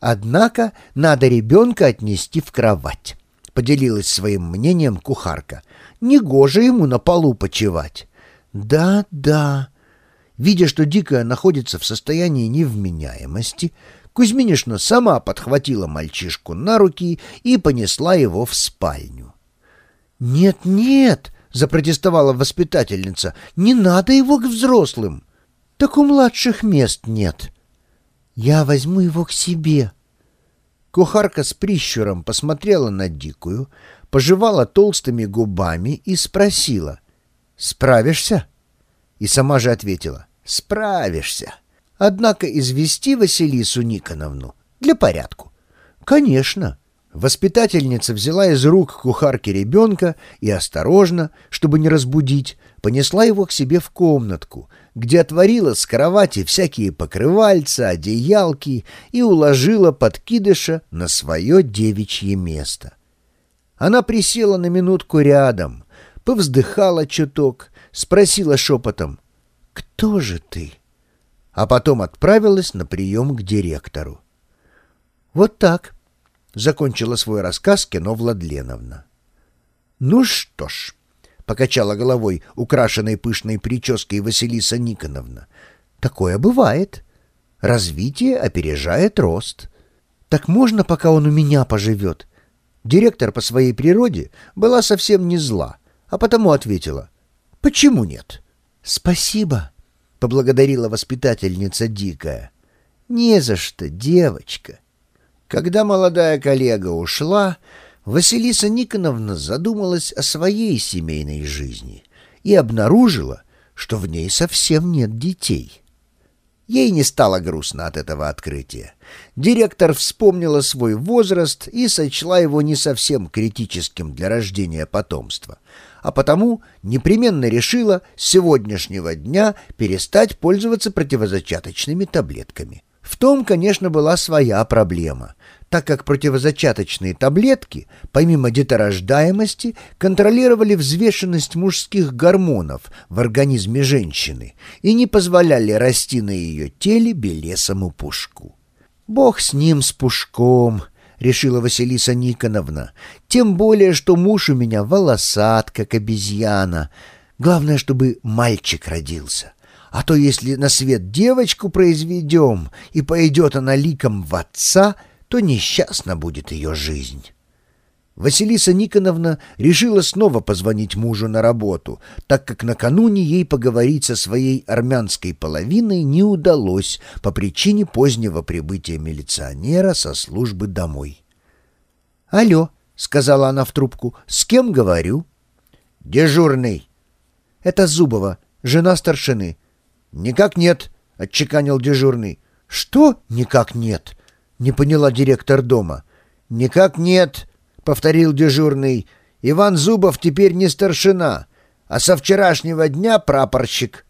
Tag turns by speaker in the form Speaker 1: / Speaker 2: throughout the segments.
Speaker 1: Однако надо ребенка отнести в кровать. Поделилась своим мнением кухарка. Негоже ему на полу почевать. Да, да. Видя, что Дикая находится в состоянии невменяемости, Кузьминишна сама подхватила мальчишку на руки и понесла его в спальню. «Нет, нет!» — запротестовала воспитательница. «Не надо его к взрослым! Так у младших мест нет!» «Я возьму его к себе!» Кухарка с прищуром посмотрела на Дикую, пожевала толстыми губами и спросила. «Справишься?» И сама же ответила. «Справишься. Однако извести Василису Никоновну для порядку». «Конечно». Воспитательница взяла из рук кухарки ребенка и осторожно, чтобы не разбудить, понесла его к себе в комнатку, где отворила с кровати всякие покрывальца, одеялки и уложила подкидыша на свое девичье место. Она присела на минутку рядом, повздыхала чуток, спросила шепотом «Кто же ты?» а потом отправилась на прием к директору. «Вот так», — закончила свой рассказ Кино Владленовна. «Ну что ж», — покачала головой украшенной пышной прической Василиса Никоновна, — «такое бывает. Развитие опережает рост. Так можно, пока он у меня поживет?» Директор по своей природе была совсем не зла, а потому ответила «Почему нет?» «Спасибо», — поблагодарила воспитательница Дикая. «Не за что, девочка». Когда молодая коллега ушла, Василиса Никоновна задумалась о своей семейной жизни и обнаружила, что в ней совсем нет детей. Ей не стало грустно от этого открытия. Директор вспомнила свой возраст и сочла его не совсем критическим для рождения потомства, а потому непременно решила с сегодняшнего дня перестать пользоваться противозачаточными таблетками. В том, конечно, была своя проблема так как противозачаточные таблетки, помимо деторождаемости, контролировали взвешенность мужских гормонов в организме женщины и не позволяли расти на ее теле белесому пушку. «Бог с ним, с пушком», — решила Василиса Никоновна, «тем более, что муж у меня волосат, как обезьяна. Главное, чтобы мальчик родился». А то если на свет девочку произведем, и пойдет она ликом в отца — то несчастна будет ее жизнь. Василиса Никоновна решила снова позвонить мужу на работу, так как накануне ей поговорить со своей армянской половиной не удалось по причине позднего прибытия милиционера со службы домой. «Алло», — сказала она в трубку, — «с кем говорю?» «Дежурный». «Это Зубова, жена старшины». «Никак нет», — отчеканил дежурный. «Что никак нет?» Не поняла директор дома. «Никак нет», — повторил дежурный. «Иван Зубов теперь не старшина, а со вчерашнего дня прапорщик».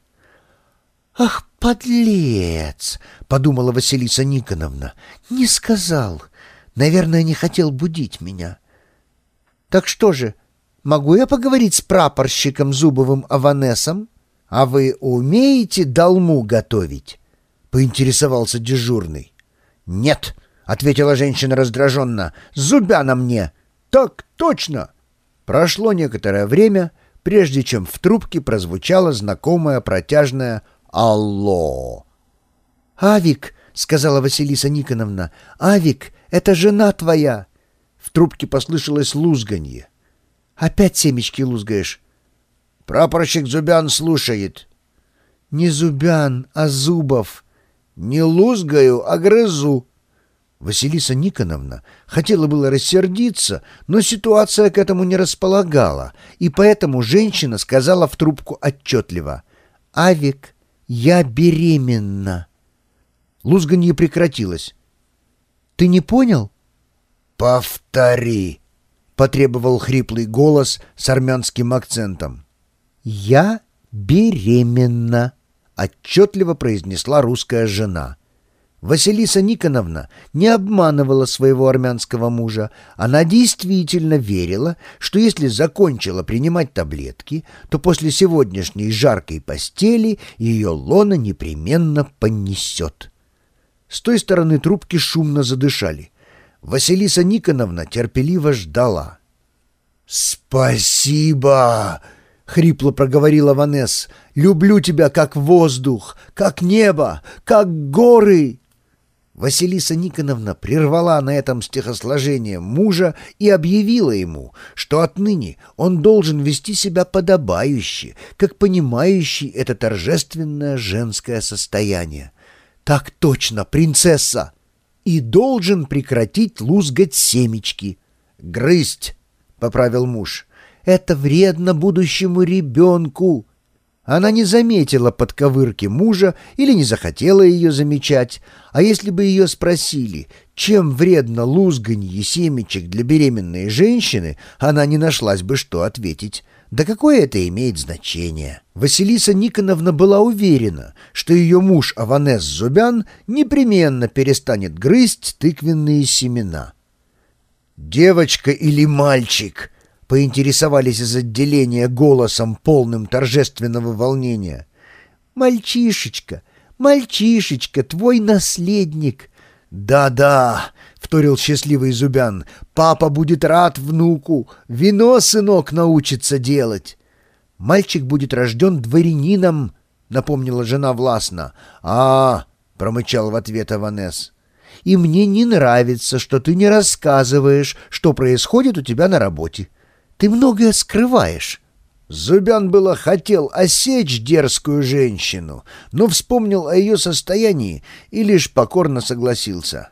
Speaker 1: «Ах, подлец!» — подумала Василиса Никоновна. «Не сказал. Наверное, не хотел будить меня». «Так что же, могу я поговорить с прапорщиком Зубовым Аванесом? А вы умеете долму готовить?» — поинтересовался дежурный. «Нет», — ответила женщина раздраженно, — «зубя на мне». «Так точно!» Прошло некоторое время, прежде чем в трубке прозвучало знакомое протяжное «Алло!» «Авик!» — сказала Василиса Никоновна. «Авик, это жена твоя!» В трубке послышалось лузганье. «Опять семечки лузгаешь?» «Прапорщик Зубян слушает». «Не Зубян, а Зубов». Не лузгаю, а грызу. Василиса Никоновна хотела было рассердиться, но ситуация к этому не располагала, и поэтому женщина сказала в трубку отчетливо «Авик, я беременна». Лузганье прекратилось. «Ты не понял?» «Повтори», — потребовал хриплый голос с армянским акцентом. «Я беременна» отчетливо произнесла русская жена. Василиса Никоновна не обманывала своего армянского мужа. Она действительно верила, что если закончила принимать таблетки, то после сегодняшней жаркой постели ее лона непременно понесет. С той стороны трубки шумно задышали. Василиса Никоновна терпеливо ждала. «Спасибо!» — хрипло проговорила Ванесс. «Люблю тебя как воздух, как небо, как горы!» Василиса Никоновна прервала на этом стихосложение мужа и объявила ему, что отныне он должен вести себя подобающе, как понимающий это торжественное женское состояние. «Так точно, принцесса!» И должен прекратить лузгать семечки. «Грызть!» — поправил муж. «Это вредно будущему ребенку!» Она не заметила подковырки мужа или не захотела ее замечать, а если бы ее спросили, чем вредно лузганье семечек для беременной женщины, она не нашлась бы, что ответить. Да какое это имеет значение? Василиса Никоновна была уверена, что ее муж Аванес Зубян непременно перестанет грызть тыквенные семена. «Девочка или мальчик?» — поинтересовались из отделения голосом, полным торжественного волнения. «Мальчишечка, мальчишечка, твой наследник!» «Да-да!» — вторил счастливый Зубян. «Папа будет рад внуку! Вино, сынок, научится делать!» «Мальчик будет рожден дворянином!» — напомнила жена властно. «А, — промычал в ответ Аванес и мне не нравится, что ты не рассказываешь, что происходит у тебя на работе. Ты многое скрываешь». Зубян было хотел осечь дерзкую женщину, но вспомнил о ее состоянии и лишь покорно согласился.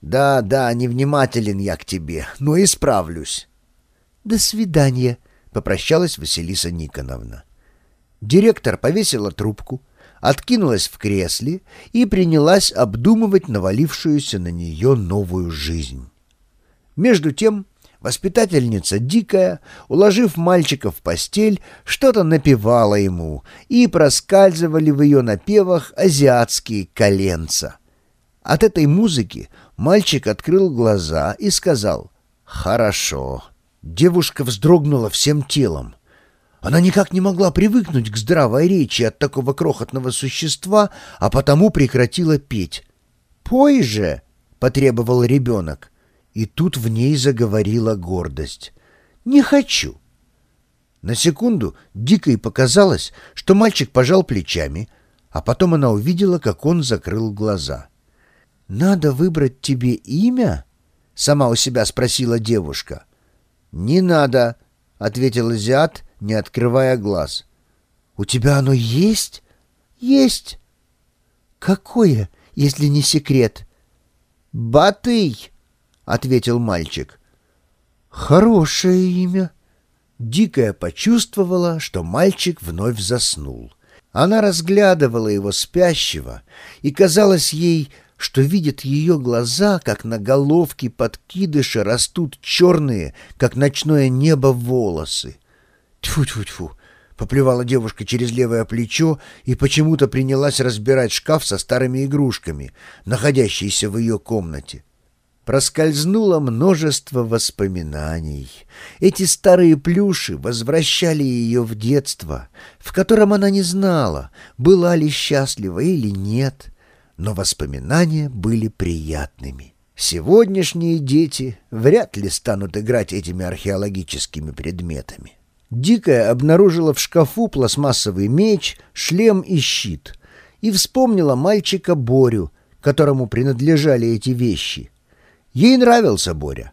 Speaker 1: «Да, да, невнимателен я к тебе, но исправлюсь». «До свидания», — попрощалась Василиса Никоновна. Директор повесила трубку, откинулась в кресле и принялась обдумывать навалившуюся на нее новую жизнь. Между тем воспитательница дикая, уложив мальчика в постель, что-то напевала ему, и проскальзывали в ее напевах азиатские коленца. От этой музыки мальчик открыл глаза и сказал «Хорошо». Девушка вздрогнула всем телом. Она никак не могла привыкнуть к здравой речи от такого крохотного существа, а потому прекратила петь. «Пой же!» — потребовал ребенок. И тут в ней заговорила гордость. «Не хочу!» На секунду Дикой показалось, что мальчик пожал плечами, а потом она увидела, как он закрыл глаза. «Надо выбрать тебе имя?» — сама у себя спросила девушка. «Не надо», — ответил азиат не открывая глаз. «У тебя оно есть?» «Есть». «Какое, если не секрет?» «Батый», — ответил мальчик. «Хорошее имя». Дикая почувствовала, что мальчик вновь заснул. Она разглядывала его спящего, и казалось ей, что видит ее глаза, как на головке подкидыша растут черные, как ночное небо, волосы. Тьфу-тьфу-тьфу. Поплевала девушка через левое плечо и почему-то принялась разбирать шкаф со старыми игрушками, находящийся в ее комнате. Проскользнуло множество воспоминаний. Эти старые плюши возвращали ее в детство, в котором она не знала, была ли счастлива или нет, но воспоминания были приятными. Сегодняшние дети вряд ли станут играть этими археологическими предметами. Дикая обнаружила в шкафу пластмассовый меч, шлем и щит и вспомнила мальчика Борю, которому принадлежали эти вещи. Ей нравился Боря.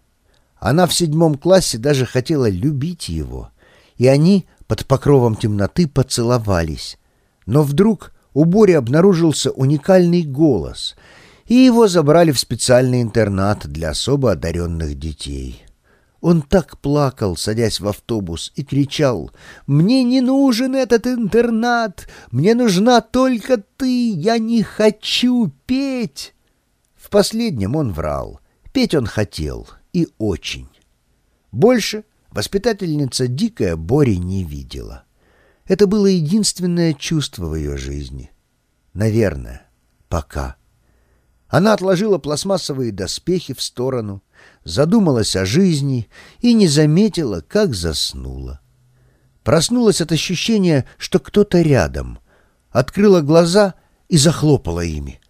Speaker 1: Она в седьмом классе даже хотела любить его, и они под покровом темноты поцеловались. Но вдруг у Бори обнаружился уникальный голос, и его забрали в специальный интернат для особо одаренных детей. Он так плакал, садясь в автобус, и кричал «Мне не нужен этот интернат! Мне нужна только ты! Я не хочу петь!» В последнем он врал. Петь он хотел, и очень. Больше воспитательница дикая Бори не видела. Это было единственное чувство в ее жизни. Наверное, пока. Она отложила пластмассовые доспехи в сторону, задумалась о жизни и не заметила, как заснула. Проснулась от ощущения, что кто-то рядом, открыла глаза и захлопала ими.